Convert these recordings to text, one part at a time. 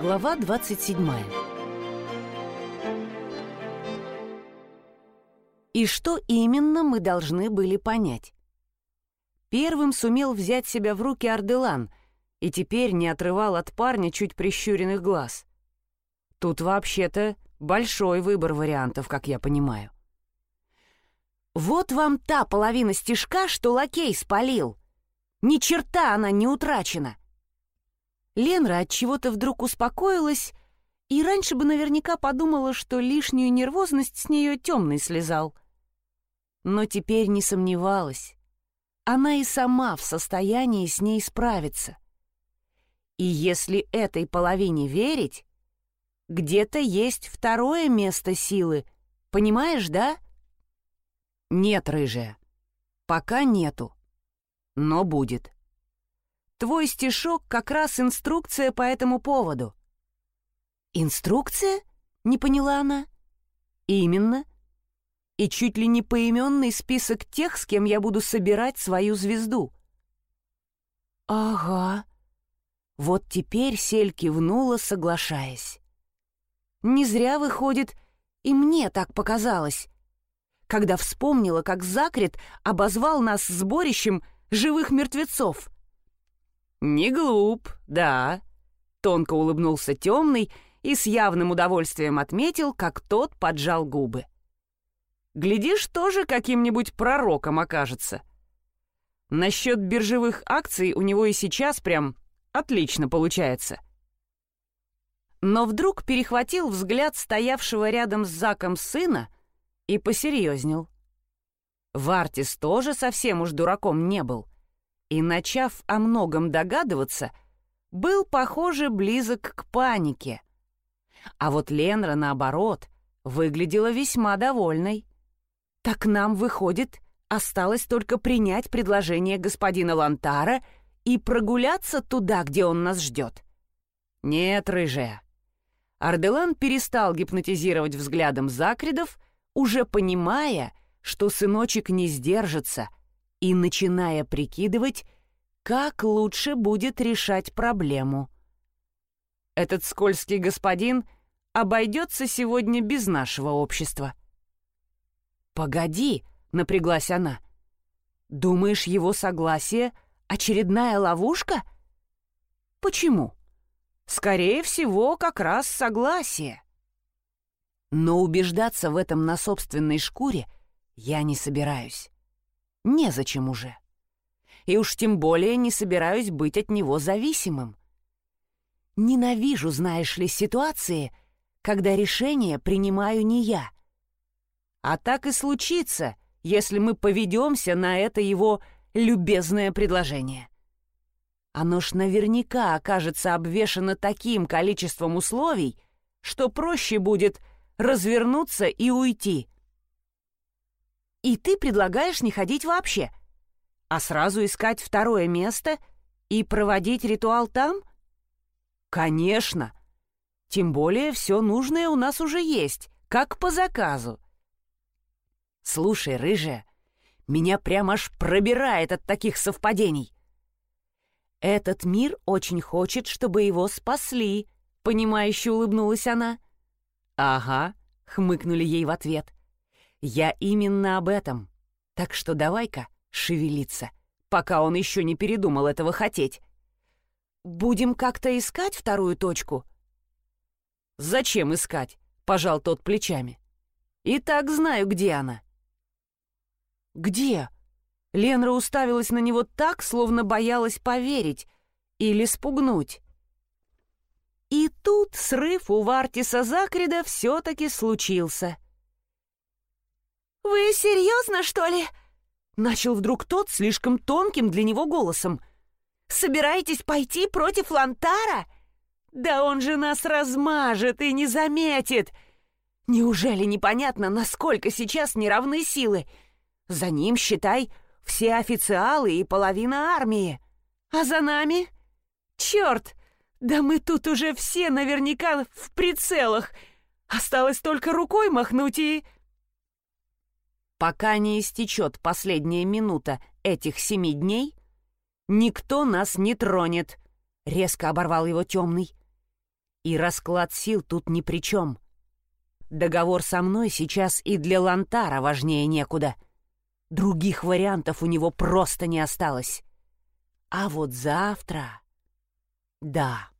Глава 27 И что именно мы должны были понять? Первым сумел взять себя в руки Арделан и теперь не отрывал от парня чуть прищуренных глаз. Тут вообще-то большой выбор вариантов, как я понимаю. «Вот вам та половина стежка, что лакей спалил. Ни черта она не утрачена!» Ленра от чего-то вдруг успокоилась и раньше бы наверняка подумала, что лишнюю нервозность с нее темный слезал. Но теперь не сомневалась. Она и сама в состоянии с ней справиться. И если этой половине верить, где-то есть второе место силы. Понимаешь, да? Нет, рыжая. Пока нету. Но будет. Твой стишок как раз инструкция по этому поводу». «Инструкция?» — не поняла она. «Именно. И чуть ли не поименный список тех, с кем я буду собирать свою звезду». «Ага». Вот теперь Сель кивнула, соглашаясь. «Не зря, выходит, и мне так показалось» когда вспомнила, как Закрит обозвал нас сборищем живых мертвецов. «Не глуп, да», — тонко улыбнулся темный и с явным удовольствием отметил, как тот поджал губы. «Глядишь, тоже каким-нибудь пророком окажется. Насчет биржевых акций у него и сейчас прям отлично получается». Но вдруг перехватил взгляд стоявшего рядом с Заком сына и посерьезнел. Вартис тоже совсем уж дураком не был — и, начав о многом догадываться, был, похоже, близок к панике. А вот Ленра, наоборот, выглядела весьма довольной. Так нам, выходит, осталось только принять предложение господина Лантара и прогуляться туда, где он нас ждет. Нет, рыжая. Арделан перестал гипнотизировать взглядом Закридов, уже понимая, что сыночек не сдержится — и начиная прикидывать, как лучше будет решать проблему. Этот скользкий господин обойдется сегодня без нашего общества. «Погоди», — напряглась она. «Думаешь, его согласие — очередная ловушка?» «Почему?» «Скорее всего, как раз согласие». Но убеждаться в этом на собственной шкуре я не собираюсь. Незачем уже. И уж тем более не собираюсь быть от него зависимым. Ненавижу, знаешь ли, ситуации, когда решение принимаю не я. А так и случится, если мы поведемся на это его любезное предложение. Оно ж наверняка окажется обвешано таким количеством условий, что проще будет развернуться и уйти — и ты предлагаешь не ходить вообще, а сразу искать второе место и проводить ритуал там? Конечно. Тем более все нужное у нас уже есть, как по заказу. Слушай, рыжая, меня прямо аж пробирает от таких совпадений. Этот мир очень хочет, чтобы его спасли, понимающе улыбнулась она. Ага, хмыкнули ей в ответ. Я именно об этом. Так что давай-ка шевелиться, пока он еще не передумал этого хотеть. Будем как-то искать вторую точку? Зачем искать? Пожал тот плечами. И так знаю, где она. Где? Ленра уставилась на него так, словно боялась поверить или спугнуть. И тут срыв у Вартиса Закрида все-таки случился — «Вы серьезно, что ли?» Начал вдруг тот слишком тонким для него голосом. «Собираетесь пойти против Лантара? Да он же нас размажет и не заметит! Неужели непонятно, насколько сейчас неравны силы? За ним, считай, все официалы и половина армии. А за нами? Черт! Да мы тут уже все наверняка в прицелах. Осталось только рукой махнуть и... Пока не истечет последняя минута этих семи дней, никто нас не тронет, — резко оборвал его темный. И расклад сил тут ни при чем. Договор со мной сейчас и для Лантара важнее некуда. Других вариантов у него просто не осталось. А вот завтра... Да,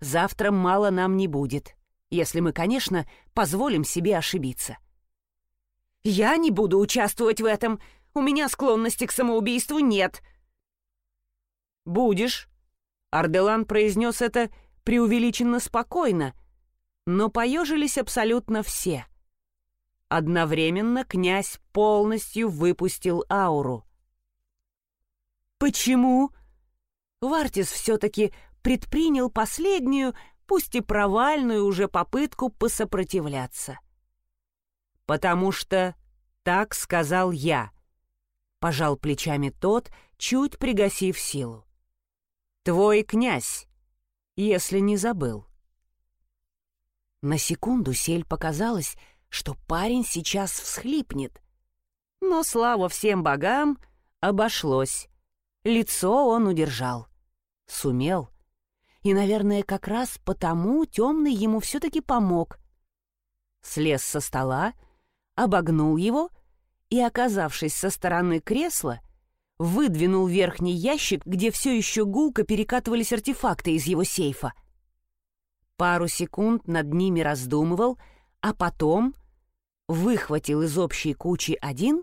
завтра мало нам не будет, если мы, конечно, позволим себе ошибиться. «Я не буду участвовать в этом. У меня склонности к самоубийству нет». «Будешь», — Арделан произнес это преувеличенно спокойно, но поежились абсолютно все. Одновременно князь полностью выпустил ауру. «Почему?» Вартис все-таки предпринял последнюю, пусть и провальную уже попытку посопротивляться. «Потому что так сказал я», — пожал плечами тот, чуть пригасив силу. «Твой князь, если не забыл». На секунду Сель показалось, что парень сейчас всхлипнет. Но, слава всем богам, обошлось. Лицо он удержал. Сумел. И, наверное, как раз потому темный ему все-таки помог. Слез со стола, обогнул его и, оказавшись со стороны кресла, выдвинул верхний ящик, где все еще гулко перекатывались артефакты из его сейфа. Пару секунд над ними раздумывал, а потом выхватил из общей кучи один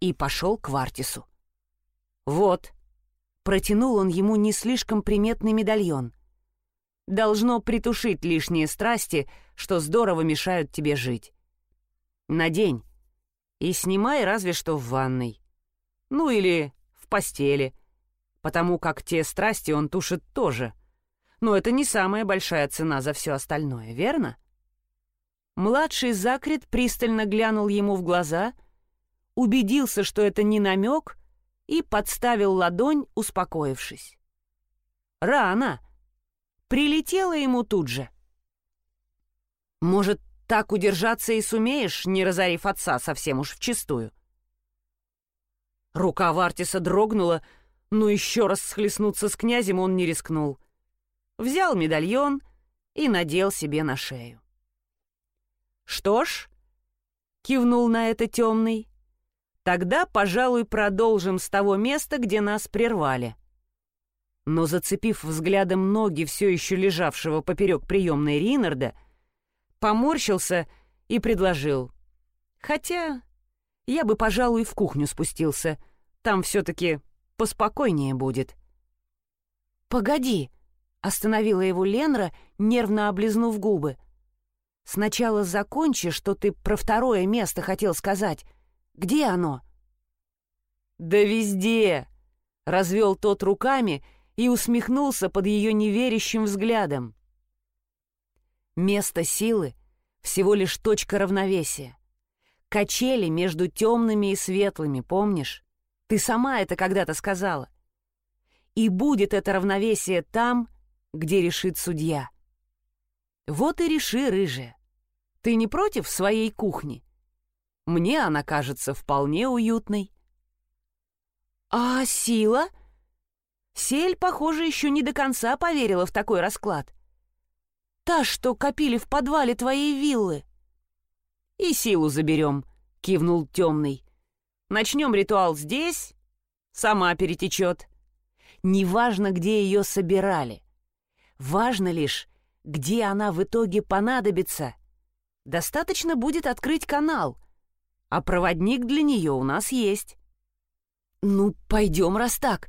и пошел к Вартису. «Вот», — протянул он ему не слишком приметный медальон. «Должно притушить лишние страсти, что здорово мешают тебе жить. Надень и снимай разве что в ванной. Ну или в постели, потому как те страсти он тушит тоже. Но это не самая большая цена за все остальное, верно?» Младший Закрит пристально глянул ему в глаза, убедился, что это не намек, и подставил ладонь, успокоившись. «Рано!» Прилетела ему тут же. «Может, так удержаться и сумеешь, не разорив отца совсем уж вчистую?» Рука Вартиса дрогнула, но еще раз схлестнуться с князем он не рискнул. Взял медальон и надел себе на шею. «Что ж», — кивнул на это темный, — «тогда, пожалуй, продолжим с того места, где нас прервали». Но, зацепив взглядом ноги все еще лежавшего поперек приемной Ринарда, поморщился и предложил. «Хотя я бы, пожалуй, в кухню спустился. Там все-таки поспокойнее будет». «Погоди», — остановила его Ленра, нервно облизнув губы. — Сначала закончи, что ты про второе место хотел сказать. Где оно?» «Да везде!» — развел тот руками и усмехнулся под ее неверящим взглядом. «Место силы — всего лишь точка равновесия. Качели между темными и светлыми, помнишь? Ты сама это когда-то сказала. И будет это равновесие там, где решит судья. Вот и реши, рыжая. Ты не против своей кухни? Мне она кажется вполне уютной. А сила? Сель, похоже, еще не до конца поверила в такой расклад. Та, что копили в подвале твоей виллы. И силу заберем, кивнул темный. Начнем ритуал здесь, сама перетечет. Неважно, где ее собирали. Важно лишь, где она в итоге понадобится. Достаточно будет открыть канал, а проводник для нее у нас есть. «Ну, пойдем, раз так».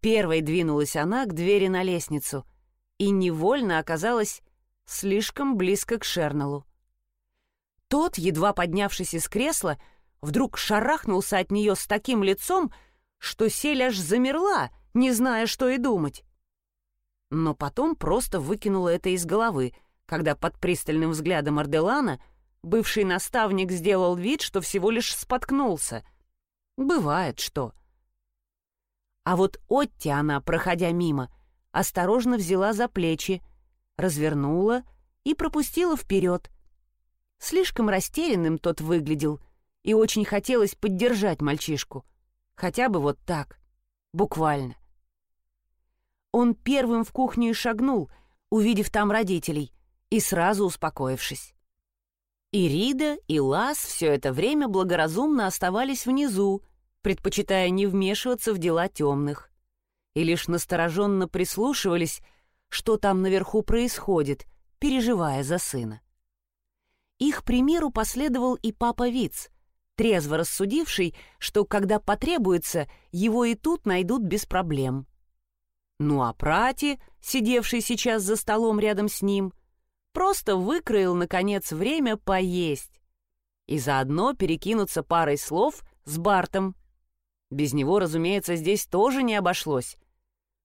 Первой двинулась она к двери на лестницу и невольно оказалась слишком близко к Шернелу. Тот, едва поднявшись из кресла, вдруг шарахнулся от нее с таким лицом, что Сель аж замерла, не зная, что и думать но потом просто выкинула это из головы, когда под пристальным взглядом Арделана бывший наставник сделал вид, что всего лишь споткнулся. Бывает что. А вот Отти она, проходя мимо, осторожно взяла за плечи, развернула и пропустила вперед. Слишком растерянным тот выглядел, и очень хотелось поддержать мальчишку. Хотя бы вот так, буквально. Он первым в кухню и шагнул, увидев там родителей, и сразу успокоившись. И Рида, и Лас все это время благоразумно оставались внизу, предпочитая не вмешиваться в дела темных. И лишь настороженно прислушивались, что там наверху происходит, переживая за сына. Их примеру последовал и папа Виц, трезво рассудивший, что когда потребуется, его и тут найдут без проблем. Ну а Прати, сидевший сейчас за столом рядом с ним, просто выкроил, наконец, время поесть и заодно перекинуться парой слов с Бартом. Без него, разумеется, здесь тоже не обошлось.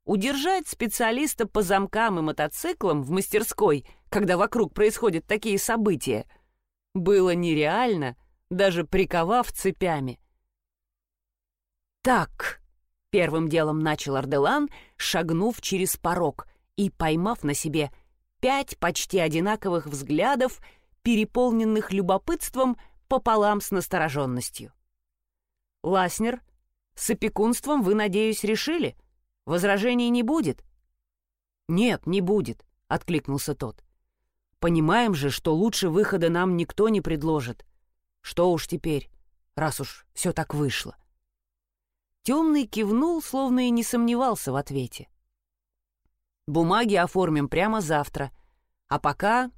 Удержать специалиста по замкам и мотоциклам в мастерской, когда вокруг происходят такие события, было нереально, даже приковав цепями. «Так», — первым делом начал Арделан, шагнув через порог и поймав на себе пять почти одинаковых взглядов, переполненных любопытством пополам с настороженностью. «Ласнер, с опекунством вы, надеюсь, решили? Возражений не будет?» «Нет, не будет», — откликнулся тот. Понимаем же, что лучше выхода нам никто не предложит. Что уж теперь, раз уж все так вышло. Темный кивнул, словно и не сомневался в ответе. Бумаги оформим прямо завтра. А пока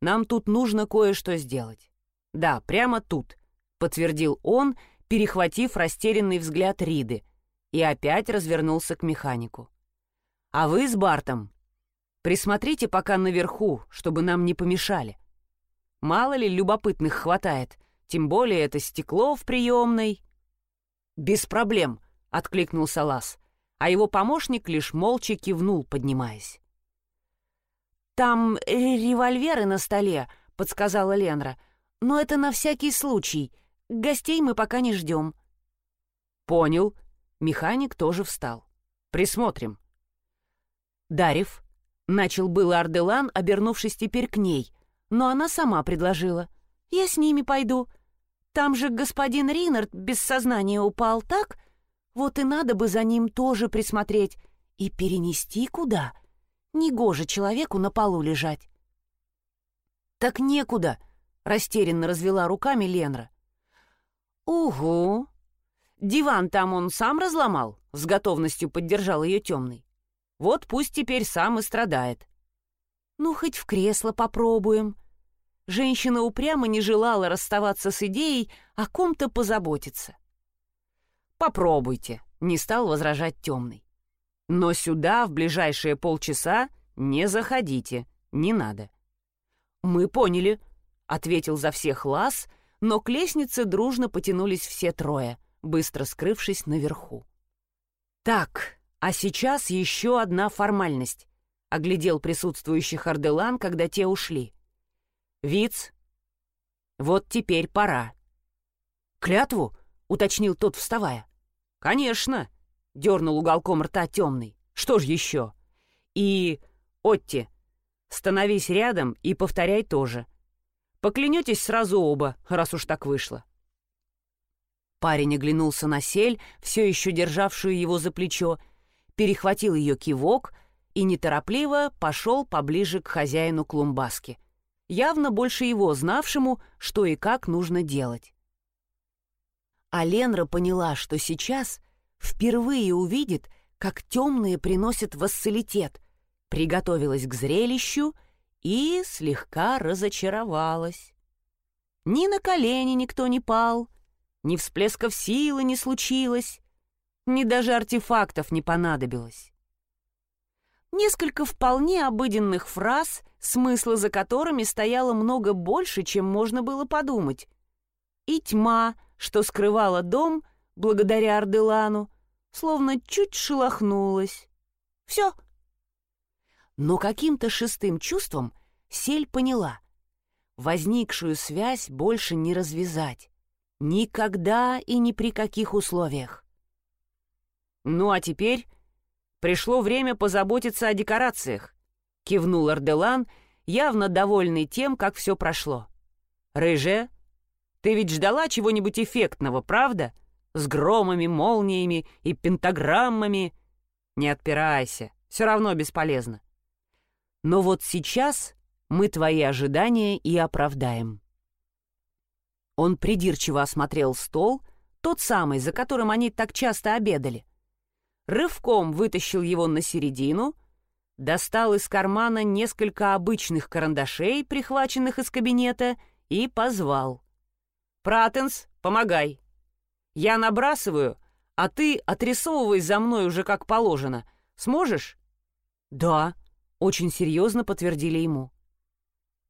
нам тут нужно кое-что сделать. Да, прямо тут, подтвердил он, перехватив растерянный взгляд Риды, и опять развернулся к механику. А вы с Бартом Присмотрите пока наверху, чтобы нам не помешали. Мало ли любопытных хватает, тем более это стекло в приемной». «Без проблем», — откликнулся Лас, а его помощник лишь молча кивнул, поднимаясь. «Там револьверы на столе», — подсказала Ленра. «Но это на всякий случай. Гостей мы пока не ждем». «Понял». Механик тоже встал. «Присмотрим». Дарев, Начал был Арделан, обернувшись теперь к ней, но она сама предложила. «Я с ними пойду. Там же господин Ринард без сознания упал, так? Вот и надо бы за ним тоже присмотреть. И перенести куда? Негоже человеку на полу лежать». «Так некуда», — растерянно развела руками Ленра. «Угу. Диван там он сам разломал?» — с готовностью поддержал ее темный. Вот пусть теперь сам и страдает. Ну, хоть в кресло попробуем. Женщина упрямо не желала расставаться с идеей о ком-то позаботиться. «Попробуйте», — не стал возражать темный. «Но сюда в ближайшие полчаса не заходите, не надо». «Мы поняли», — ответил за всех Лас, но к лестнице дружно потянулись все трое, быстро скрывшись наверху. «Так, а сейчас еще одна формальность. Оглядел присутствующих Арделан, когда те ушли. Виц, вот теперь пора. Клятву? Уточнил тот, вставая. Конечно, дернул уголком рта темный. Что ж еще? И, Отти, становись рядом и повторяй тоже. Поклянетесь сразу оба, раз уж так вышло. Парень оглянулся на сель, все еще державшую его за плечо, перехватил ее кивок и неторопливо пошел поближе к хозяину клумбаски, явно больше его знавшему, что и как нужно делать. А Ленра поняла, что сейчас впервые увидит, как темные приносят вассалитет, приготовилась к зрелищу и слегка разочаровалась. Ни на колени никто не пал, ни всплесков силы не случилось, ни даже артефактов не понадобилось. Несколько вполне обыденных фраз, смысла за которыми стояло много больше, чем можно было подумать. И тьма, что скрывала дом, благодаря Арделану, словно чуть шелохнулась. Все. Но каким-то шестым чувством Сель поняла. Возникшую связь больше не развязать. Никогда и ни при каких условиях. «Ну а теперь пришло время позаботиться о декорациях», — кивнул Арделан, явно довольный тем, как все прошло. «Рыже, ты ведь ждала чего-нибудь эффектного, правда? С громами, молниями и пентаграммами. Не отпирайся, все равно бесполезно. Но вот сейчас мы твои ожидания и оправдаем». Он придирчиво осмотрел стол, тот самый, за которым они так часто обедали. Рывком вытащил его на середину, достал из кармана несколько обычных карандашей, прихваченных из кабинета, и позвал. «Пратенс, помогай. Я набрасываю, а ты отрисовывай за мной уже как положено. Сможешь?» «Да», — очень серьезно подтвердили ему.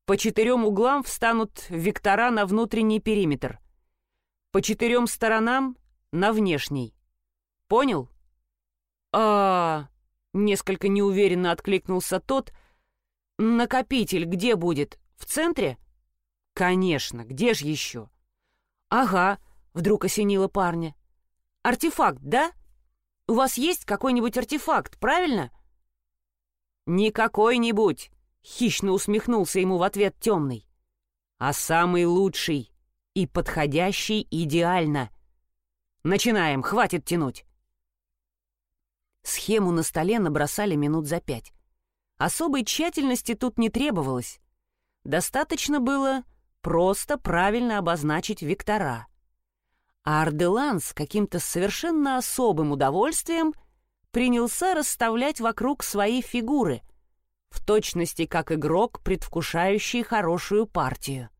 По четырем углам встанут вектора на внутренний периметр. По четырем сторонам — на внешний. Понял? а Несколько неуверенно откликнулся тот. «Накопитель где будет? В центре?» «Конечно, где же еще?» «Ага», — вдруг осенило парня. «Артефакт, да? У вас есть какой-нибудь артефакт, правильно?» «Не какой-нибудь», Хищно усмехнулся ему в ответ темный. А самый лучший и подходящий идеально. Начинаем, хватит тянуть. Схему на столе набросали минут за пять. Особой тщательности тут не требовалось. Достаточно было просто правильно обозначить вектора. А Арделан с каким-то совершенно особым удовольствием принялся расставлять вокруг свои фигуры — в точности как игрок, предвкушающий хорошую партию.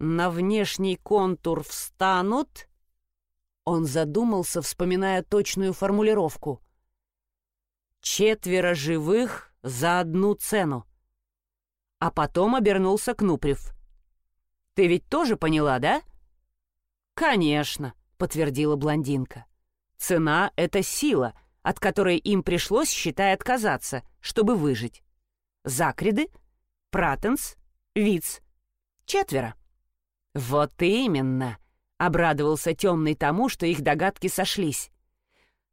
На внешний контур встанут... Он задумался, вспоминая точную формулировку. «Четверо живых за одну цену». А потом обернулся к Нупрев. «Ты ведь тоже поняла, да?» «Конечно», — подтвердила блондинка. «Цена — это сила», — от которой им пришлось, считай, отказаться, чтобы выжить. Закриды, Пратенс, Виц. Четверо. «Вот именно!» — обрадовался темный тому, что их догадки сошлись.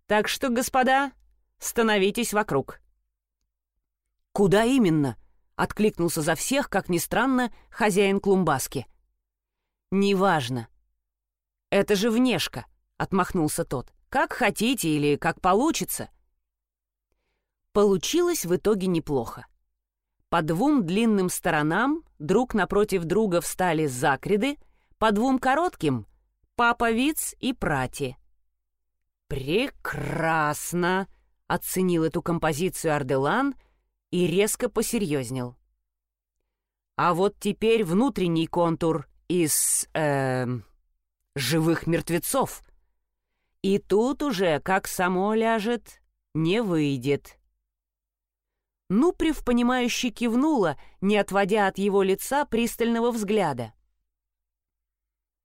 «Так что, господа, становитесь вокруг». «Куда именно?» — откликнулся за всех, как ни странно, хозяин клумбаски. «Неважно. Это же внешка», — отмахнулся тот. Как хотите или как получится. Получилось в итоге неплохо. По двум длинным сторонам друг напротив друга встали закреды, по двум коротким — папа Виц и Прати. «Прекрасно!» — оценил эту композицию Арделан и резко посерьезнел. «А вот теперь внутренний контур из... Э, живых мертвецов», и тут уже, как само ляжет, не выйдет. Нуприв, понимающе кивнула, не отводя от его лица пристального взгляда.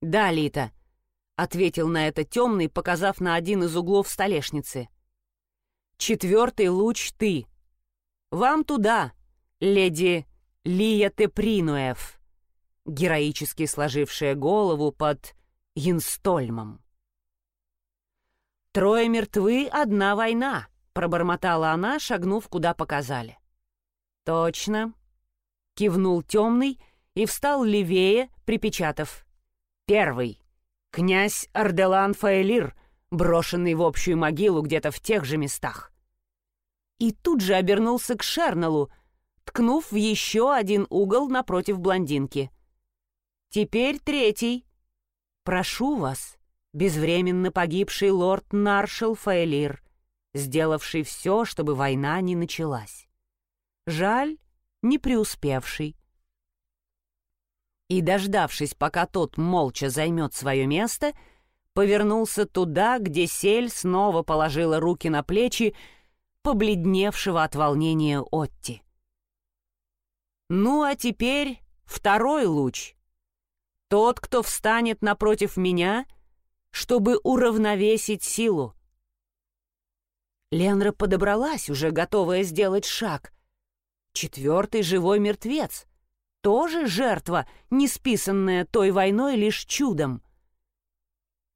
«Да, Лита», — ответил на это темный, показав на один из углов столешницы. «Четвертый луч ты. Вам туда, леди Лия Тепринуэв, героически сложившая голову под Янстольмом. «Трое мертвы, одна война», — пробормотала она, шагнув, куда показали. «Точно», — кивнул темный и встал левее, припечатав. «Первый. Князь Арделан Фаэлир, брошенный в общую могилу где-то в тех же местах». И тут же обернулся к Шернеллу, ткнув в еще один угол напротив блондинки. «Теперь третий. Прошу вас, безвременно погибший лорд Наршел Фейлир, сделавший все, чтобы война не началась. Жаль, не преуспевший. И, дождавшись, пока тот молча займет свое место, повернулся туда, где сель снова положила руки на плечи побледневшего от волнения Отти. «Ну, а теперь второй луч. Тот, кто встанет напротив меня — чтобы уравновесить силу. Ленра подобралась, уже готовая сделать шаг. Четвертый живой мертвец. Тоже жертва, не списанная той войной лишь чудом.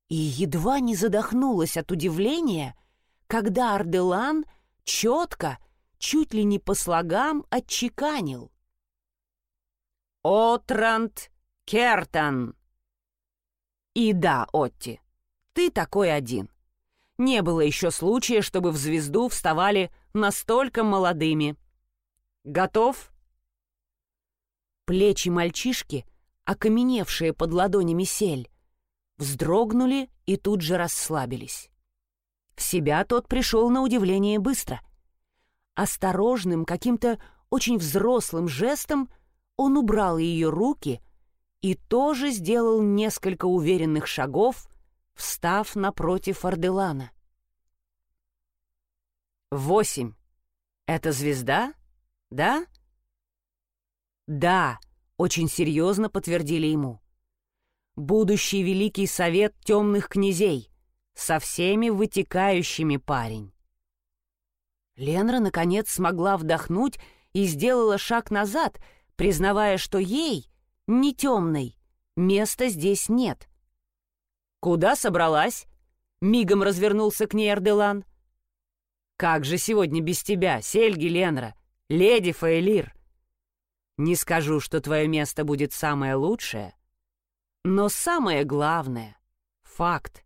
И едва не задохнулась от удивления, когда Арделан четко, чуть ли не по слогам, отчеканил. «Отрант Кертан!» И да, Отти, ты такой один. Не было еще случая, чтобы в звезду вставали настолько молодыми. Готов?» Плечи мальчишки, окаменевшие под ладонями сель, вздрогнули и тут же расслабились. В себя тот пришел на удивление быстро. Осторожным, каким-то очень взрослым жестом он убрал ее руки и тоже сделал несколько уверенных шагов, встав напротив Арделана. «Восемь. Это звезда? Да?» «Да», — очень серьезно подтвердили ему. «Будущий Великий Совет Темных Князей, со всеми вытекающими парень». Ленра, наконец, смогла вдохнуть и сделала шаг назад, признавая, что ей, не темной, места здесь нет. «Куда собралась?» — мигом развернулся к ней Арделан. «Как же сегодня без тебя, Сельги Ленра, леди Фаэлир?» Не скажу, что твое место будет самое лучшее, но самое главное — факт.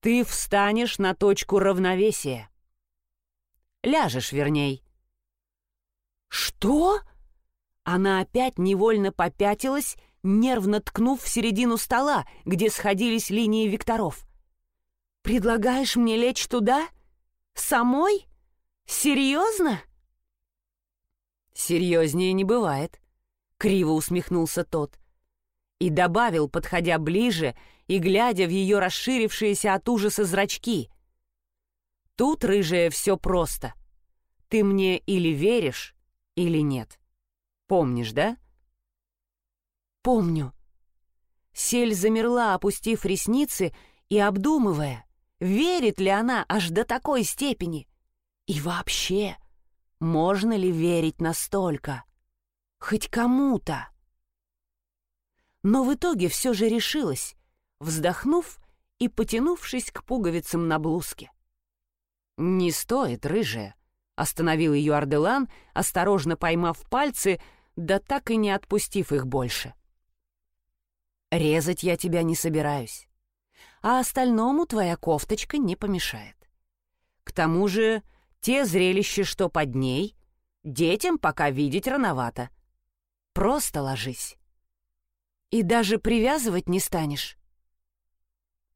Ты встанешь на точку равновесия. Ляжешь, верней. «Что?» Она опять невольно попятилась, нервно ткнув в середину стола, где сходились линии векторов. «Предлагаешь мне лечь туда? Самой? Серьезно?» «Серьезнее не бывает», — криво усмехнулся тот. И добавил, подходя ближе и глядя в ее расширившиеся от ужаса зрачки. «Тут, рыжая, все просто. Ты мне или веришь, или нет. Помнишь, да?» «Помню». Сель замерла, опустив ресницы и обдумывая, верит ли она аж до такой степени. И вообще, можно ли верить настолько? Хоть кому-то? Но в итоге все же решилась, вздохнув и потянувшись к пуговицам на блузке. «Не стоит, рыжая», — остановил ее Арделан, осторожно поймав пальцы, да так и не отпустив их больше. «Резать я тебя не собираюсь, а остальному твоя кофточка не помешает. К тому же те зрелища, что под ней, детям пока видеть рановато. Просто ложись. И даже привязывать не станешь.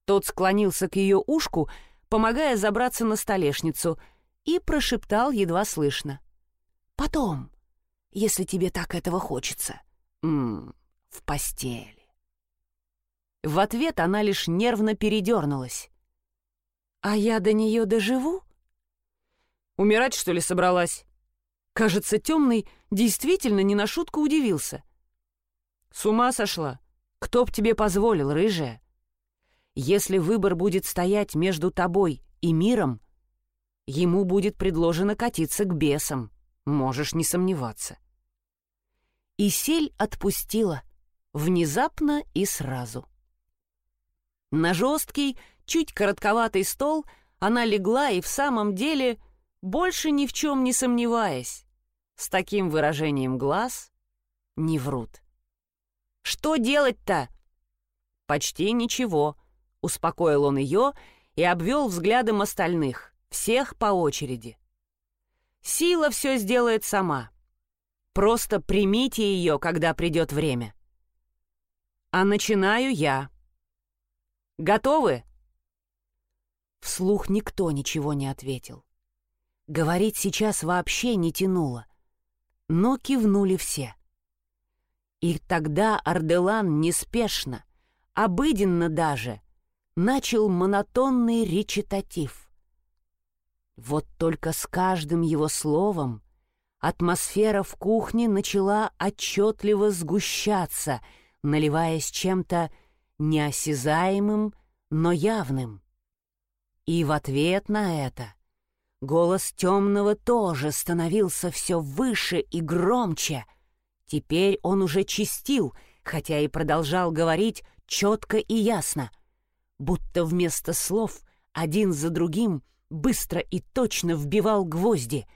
Тот склонился к ее ушку, помогая забраться на столешницу, и прошептал едва слышно. «Потом, если тебе так этого хочется. М -м, в постели». В ответ она лишь нервно передернулась. «А я до нее доживу?» Умирать, что ли, собралась?» Кажется, темный действительно не на шутку удивился. «С ума сошла? Кто б тебе позволил, рыжая? Если выбор будет стоять между тобой и миром, ему будет предложено катиться к бесам, можешь не сомневаться». И сель отпустила, внезапно и сразу. На жесткий, чуть коротковатый стол она легла и в самом деле больше ни в чем не сомневаясь. С таким выражением глаз не врут. «Что делать-то?» «Почти ничего», — успокоил он ее и обвел взглядом остальных, всех по очереди. «Сила все сделает сама. Просто примите ее, когда придет время. А начинаю я. Готовы?» Вслух никто ничего не ответил. Говорить сейчас вообще не тянуло. Но кивнули все. И тогда Арделан неспешно, обыденно даже, начал монотонный речитатив. Вот только с каждым его словом атмосфера в кухне начала отчетливо сгущаться, наливаясь чем-то неосязаемым, но явным. И в ответ на это Голос темного тоже становился все выше и громче. Теперь он уже чистил, хотя и продолжал говорить четко и ясно, будто вместо слов один за другим быстро и точно вбивал гвозди,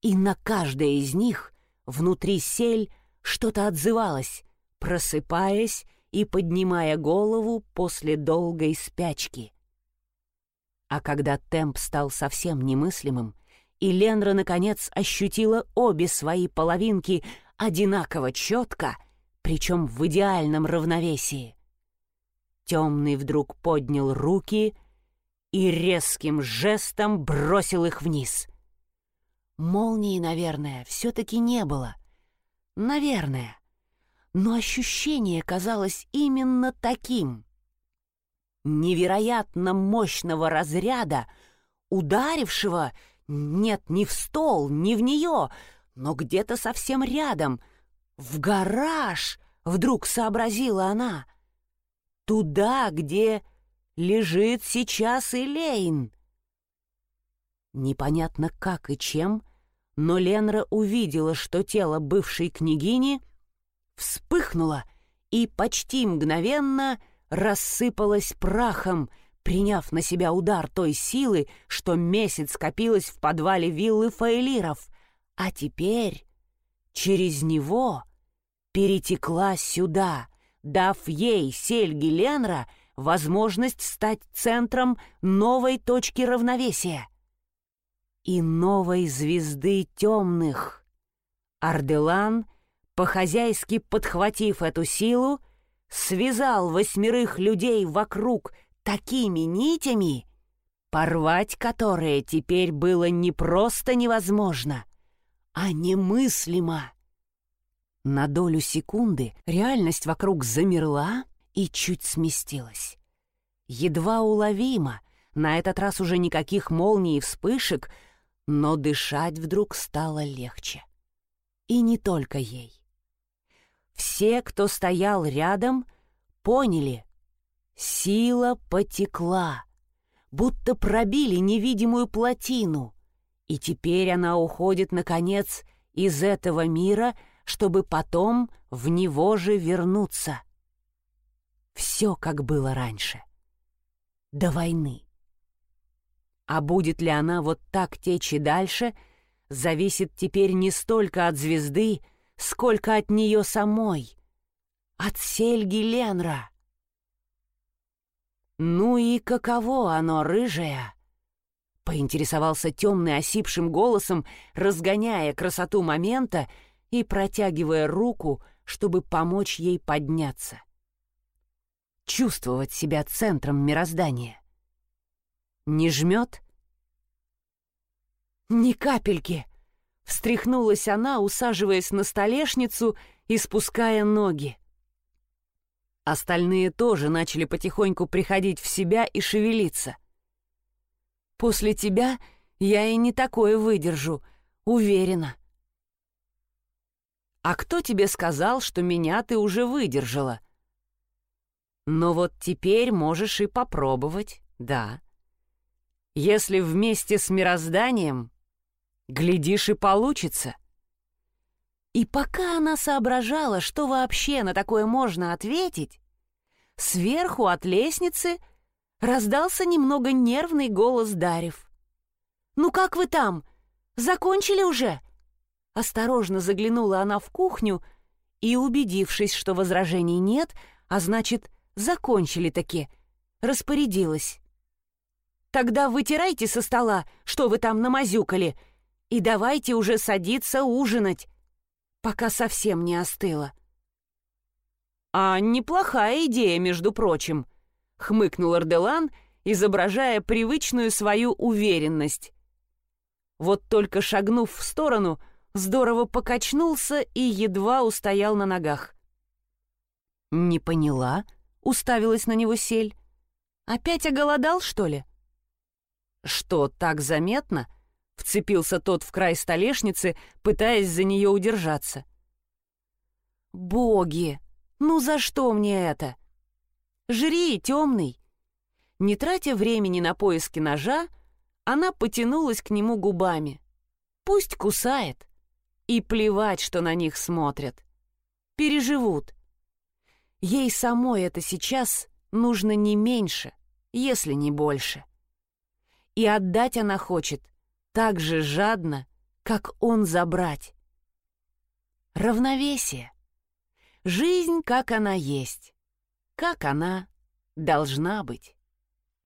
и на каждое из них внутри сель что-то отзывалось, просыпаясь и поднимая голову после долгой спячки. А когда темп стал совсем немыслимым, и Ленра, наконец, ощутила обе свои половинки одинаково четко, причем в идеальном равновесии. Темный вдруг поднял руки и резким жестом бросил их вниз. Молнии, наверное, все-таки не было. Наверное. Но ощущение казалось именно таким. Невероятно мощного разряда, ударившего, нет, не в стол, не в нее, но где-то совсем рядом, в гараж, вдруг сообразила она. Туда, где лежит сейчас Элейн. Непонятно как и чем, но Ленра увидела, что тело бывшей княгини вспыхнуло и почти мгновенно рассыпалось прахом, приняв на себя удар той силы, что месяц скопилось в подвале виллы Фаэлиров, а теперь через него перетекла сюда, дав ей, Сельги Ленра, возможность стать центром новой точки равновесия и новой звезды темных. Арделан, по-хозяйски подхватив эту силу, связал восьмерых людей вокруг такими нитями, порвать которые теперь было не просто невозможно, а немыслимо. На долю секунды реальность вокруг замерла и чуть сместилась. Едва уловимо, на этот раз уже никаких молний и вспышек — но дышать вдруг стало легче. И не только ей. Все, кто стоял рядом, поняли. Сила потекла, будто пробили невидимую плотину, и теперь она уходит, наконец, из этого мира, чтобы потом в него же вернуться. Все, как было раньше. До войны. А будет ли она вот так течь и дальше, зависит теперь не столько от звезды, сколько от нее самой, от Сельги Ленра. «Ну и каково оно, рыжая?» — поинтересовался темный осипшим голосом, разгоняя красоту момента и протягивая руку, чтобы помочь ей подняться. Чувствовать себя центром мироздания. Не жмет? Ни капельки. Встряхнулась она, усаживаясь на столешницу и спуская ноги. Остальные тоже начали потихоньку приходить в себя и шевелиться. «После тебя я и не такое выдержу, уверена». «А кто тебе сказал, что меня ты уже выдержала?» «Но вот теперь можешь и попробовать, да. Если вместе с мирозданием, глядишь и получится. И пока она соображала, что вообще на такое можно ответить, сверху от лестницы раздался немного нервный голос Дарев. «Ну как вы там? Закончили уже?» Осторожно заглянула она в кухню и, убедившись, что возражений нет, а значит, закончили таки, распорядилась. Тогда вытирайте со стола, что вы там намазюкали, и давайте уже садиться ужинать, пока совсем не остыло». «А неплохая идея, между прочим», — хмыкнул Арделан, изображая привычную свою уверенность. Вот только шагнув в сторону, здорово покачнулся и едва устоял на ногах. «Не поняла», — уставилась на него сель. «Опять оголодал, что ли?» «Что, так заметно?» — вцепился тот в край столешницы, пытаясь за нее удержаться. «Боги! Ну за что мне это? Жри, темный!» Не тратя времени на поиски ножа, она потянулась к нему губами. «Пусть кусает. И плевать, что на них смотрят. Переживут. Ей самой это сейчас нужно не меньше, если не больше и отдать она хочет так же жадно, как он забрать. Равновесие. Жизнь, как она есть, как она должна быть.